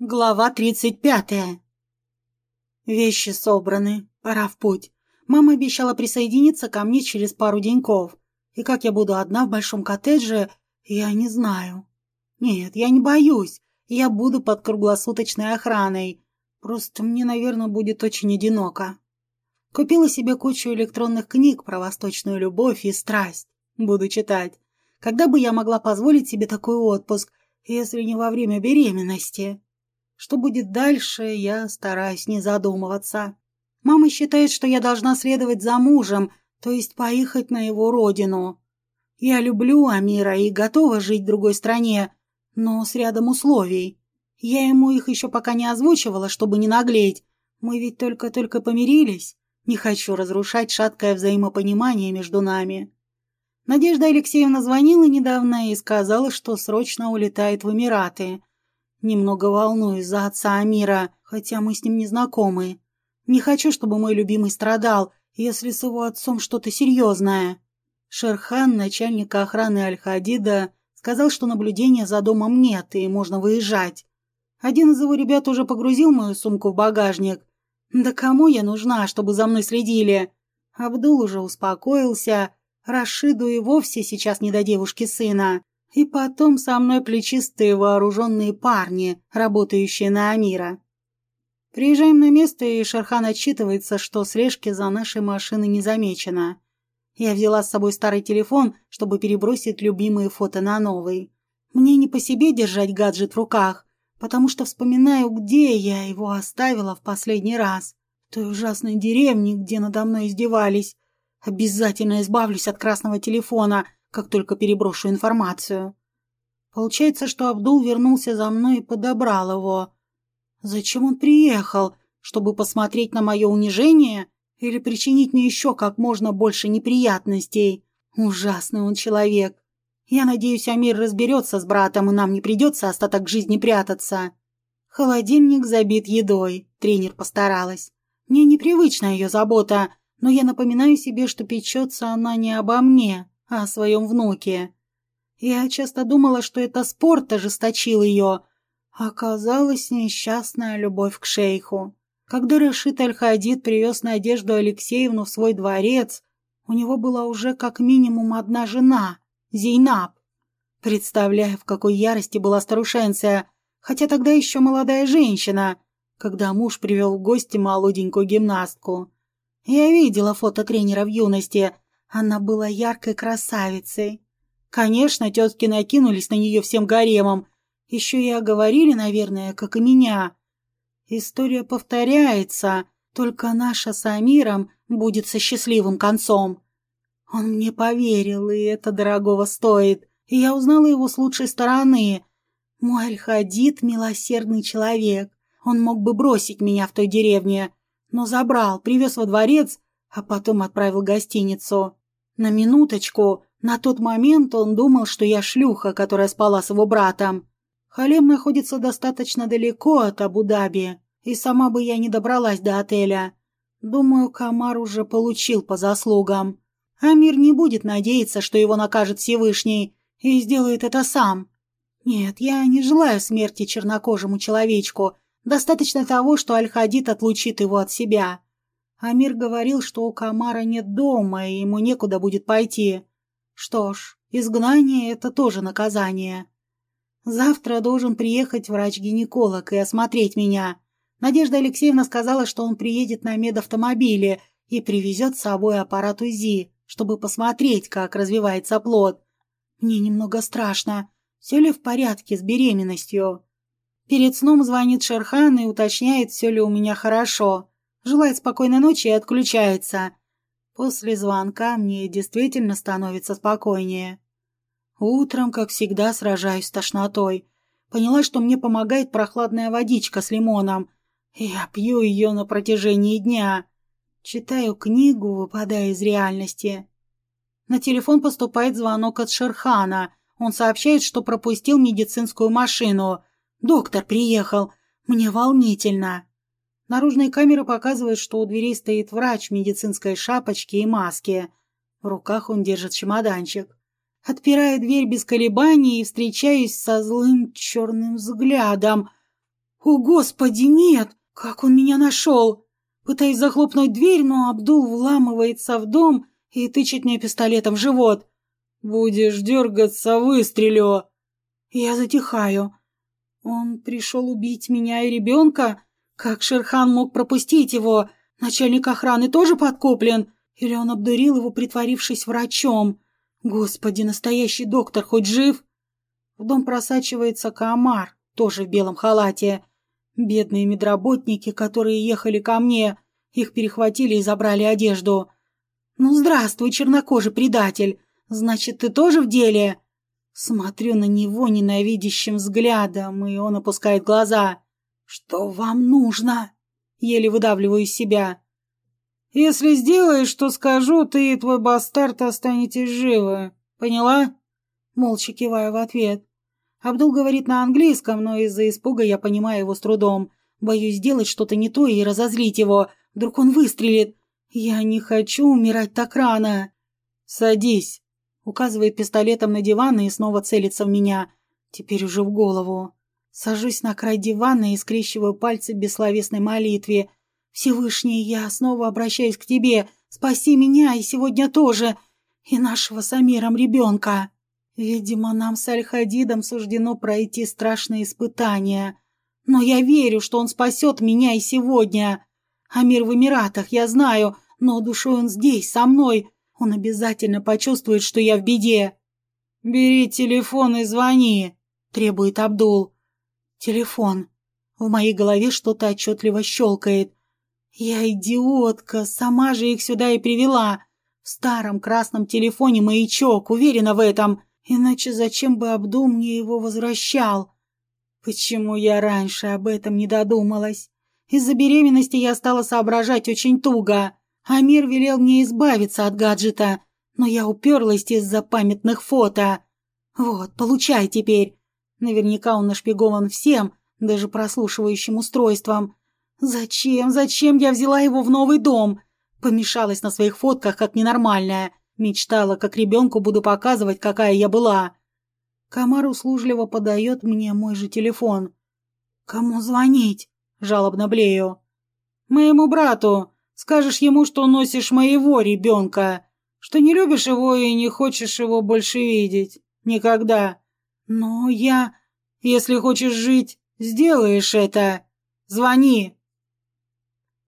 Глава тридцать пятая. Вещи собраны, пора в путь. Мама обещала присоединиться ко мне через пару деньков. И как я буду одна в большом коттедже, я не знаю. Нет, я не боюсь. Я буду под круглосуточной охраной. Просто мне, наверное, будет очень одиноко. Купила себе кучу электронных книг про восточную любовь и страсть. Буду читать. Когда бы я могла позволить себе такой отпуск, если не во время беременности? Что будет дальше, я стараюсь не задумываться. Мама считает, что я должна следовать за мужем, то есть поехать на его родину. Я люблю Амира и готова жить в другой стране, но с рядом условий. Я ему их еще пока не озвучивала, чтобы не наглеть. Мы ведь только-только помирились. Не хочу разрушать шаткое взаимопонимание между нами. Надежда Алексеевна звонила недавно и сказала, что срочно улетает в Эмираты – Немного волнуюсь за отца Амира, хотя мы с ним не знакомы. Не хочу, чтобы мой любимый страдал, если с его отцом что-то серьезное. Шерхан, начальник охраны Аль-Хадида, сказал, что наблюдения за домом нет и можно выезжать. Один из его ребят уже погрузил мою сумку в багажник. Да кому я нужна, чтобы за мной следили? Абдул уже успокоился. Рашиду и вовсе сейчас не до девушки сына. И потом со мной плечистые вооруженные парни, работающие на Амира. Приезжаем на место, и Шерхан отчитывается, что слежки за нашей машиной не замечено. Я взяла с собой старый телефон, чтобы перебросить любимые фото на новый. Мне не по себе держать гаджет в руках, потому что вспоминаю, где я его оставила в последний раз. В той ужасной деревне, где надо мной издевались. Обязательно избавлюсь от красного телефона, как только переброшу информацию. Получается, что Абдул вернулся за мной и подобрал его. Зачем он приехал? Чтобы посмотреть на мое унижение? Или причинить мне еще как можно больше неприятностей? Ужасный он человек. Я надеюсь, Амир разберется с братом, и нам не придется остаток жизни прятаться. Холодильник забит едой. Тренер постаралась. Мне непривычна ее забота, но я напоминаю себе, что печется она не обо мне, о своем внуке. Я часто думала, что это спорт ожесточил ее. Оказалась несчастная любовь к шейху. Когда Рашид Аль-Хадид привез Надежду Алексеевну в свой дворец, у него была уже как минимум одна жена — Зейнаб. Представляю, в какой ярости была старушенция, хотя тогда еще молодая женщина, когда муж привел в гости молоденькую гимнастку. Я видела фото тренера в юности — она была яркой красавицей. Конечно, тетки накинулись на нее всем гаремом. Еще и оговорили, наверное, как и меня. История повторяется, только наша с Амиром будет со счастливым концом. Он мне поверил, и это дорогого стоит. И я узнала его с лучшей стороны. Мой Аль-Хадид — милосердный человек. Он мог бы бросить меня в той деревне, но забрал, привез во дворец, а потом отправил в гостиницу. На минуточку, на тот момент он думал, что я шлюха, которая спала с его братом. Халем находится достаточно далеко от Абу-Даби, и сама бы я не добралась до отеля. Думаю, Камар уже получил по заслугам. Амир не будет надеяться, что его накажет Всевышний, и сделает это сам. Нет, я не желаю смерти чернокожему человечку. Достаточно того, что Аль-Хадид отлучит его от себя. Амир говорил, что у Камара нет дома, и ему некуда будет пойти. Что ж, изгнание — это тоже наказание. Завтра должен приехать врач-гинеколог и осмотреть меня. Надежда Алексеевна сказала, что он приедет на медавтомобиле и привезет с собой аппарат УЗИ, чтобы посмотреть, как развивается плод. Мне немного страшно. Все ли в порядке с беременностью? Перед сном звонит Шерхан и уточняет, все ли у меня хорошо желает спокойной ночи и отключается. После звонка мне действительно становится спокойнее. Утром, как всегда, сражаюсь с тошнотой. Поняла, что мне помогает прохладная водичка с лимоном. Я пью ее на протяжении дня. Читаю книгу, выпадая из реальности. На телефон поступает звонок от Шерхана. Он сообщает, что пропустил медицинскую машину. Доктор приехал. Мне волнительно. Наружные камеры показывают, что у дверей стоит врач в медицинской шапочке и маске. В руках он держит чемоданчик. Отпираю дверь без колебаний и встречаюсь со злым черным взглядом. «О, Господи, нет! Как он меня нашел!» Пытаюсь захлопнуть дверь, но Абдул вламывается в дом и тычет мне пистолетом в живот. «Будешь дергаться, выстрелю!» Я затихаю. Он пришел убить меня и ребенка? Как Шерхан мог пропустить его? Начальник охраны тоже подкуплен? Или он обдурил его, притворившись врачом? Господи, настоящий доктор хоть жив? В дом просачивается Каамар, тоже в белом халате. Бедные медработники, которые ехали ко мне, их перехватили и забрали одежду. «Ну, здравствуй, чернокожий предатель! Значит, ты тоже в деле?» Смотрю на него ненавидящим взглядом, и он опускает глаза. «Что вам нужно?» Еле выдавливаю из себя. «Если сделаешь, что скажу, ты и твой бастард останетесь живы. Поняла?» Молча киваю в ответ. Абдул говорит на английском, но из-за испуга я понимаю его с трудом. Боюсь сделать что-то не то и разозлить его. Вдруг он выстрелит. Я не хочу умирать так рано. «Садись», — указывает пистолетом на диван и снова целится в меня. Теперь уже в голову. Сажусь на край дивана и скрещиваю пальцы в бессловесной молитве. «Всевышний, я снова обращаюсь к тебе. Спаси меня и сегодня тоже. И нашего с Амиром ребенка». Видимо, нам с Аль-Хадидом суждено пройти страшные испытания. Но я верю, что он спасет меня и сегодня. Амир в Эмиратах, я знаю, но душой он здесь, со мной. Он обязательно почувствует, что я в беде. «Бери телефон и звони», — требует Абдул. Телефон. В моей голове что-то отчетливо щелкает. Я идиотка, сама же их сюда и привела. В старом красном телефоне маячок, уверена в этом. Иначе зачем бы Абдул мне его возвращал? Почему я раньше об этом не додумалась? Из-за беременности я стала соображать очень туго. Амир велел мне избавиться от гаджета, но я уперлась из-за памятных фото. Вот, получай теперь. Наверняка он нашпигован всем, даже прослушивающим устройством. Зачем, зачем я взяла его в новый дом? Помешалась на своих фотках, как ненормальная. Мечтала, как ребенку буду показывать, какая я была. Комар услужливо подает мне мой же телефон. «Кому звонить?» – жалобно блею. «Моему брату. Скажешь ему, что носишь моего ребенка, что не любишь его и не хочешь его больше видеть. Никогда. Но я... Если хочешь жить, сделаешь это. Звони!»